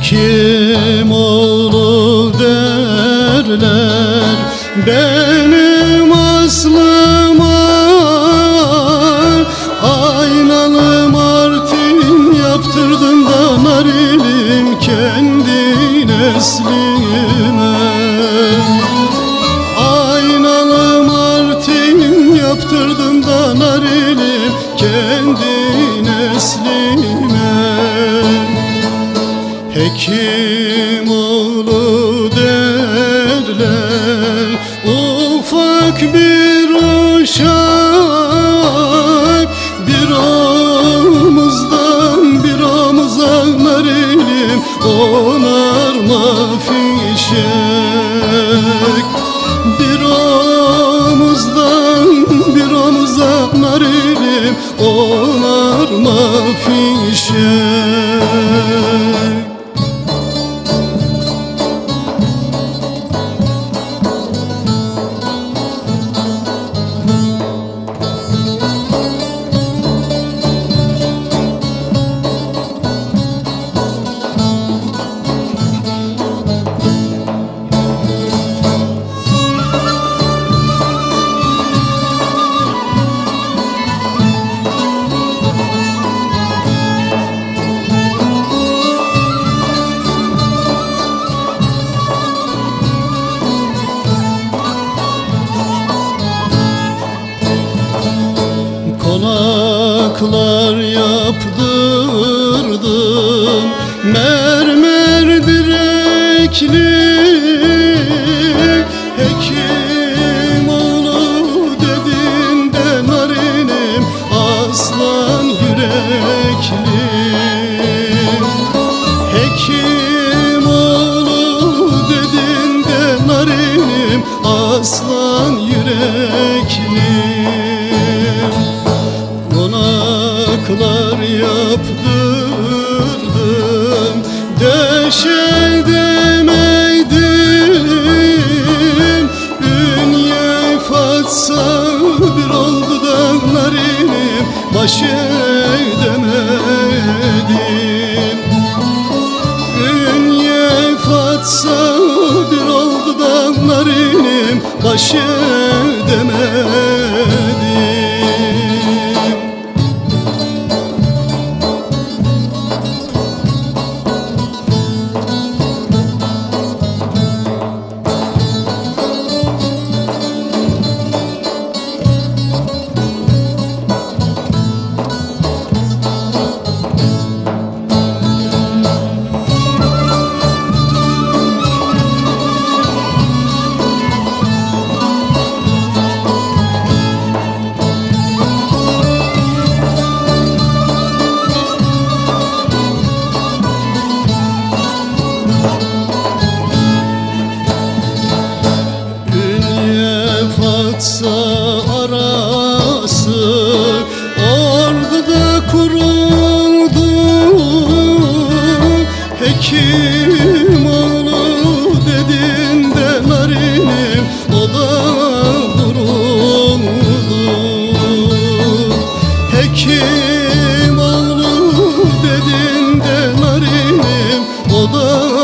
Hekim oğlu derler. Benim aslıma Hekim oğlu derler Ufak bir uşak. Bir omuzdan bir omuza narinim Onarma fişek Bir omuzdan bir omuza narinim Onarma fişek Konaklar yaptırdım. Mermer direkli Hekim oğlu dediğinde narinim Aslan yürekli. Hekim oğlu dediğinde narinim Aslan Konaklar yaptırdım. Döşeydemeydim Ünye fatsa bir oldu da narinim Baş edemedim Ünye fatsa bir oldu da narinim Baş edemedim Hekim oğlu dediğinde narinim O da vuruldu Hekim oğlu dediğinde narinim O da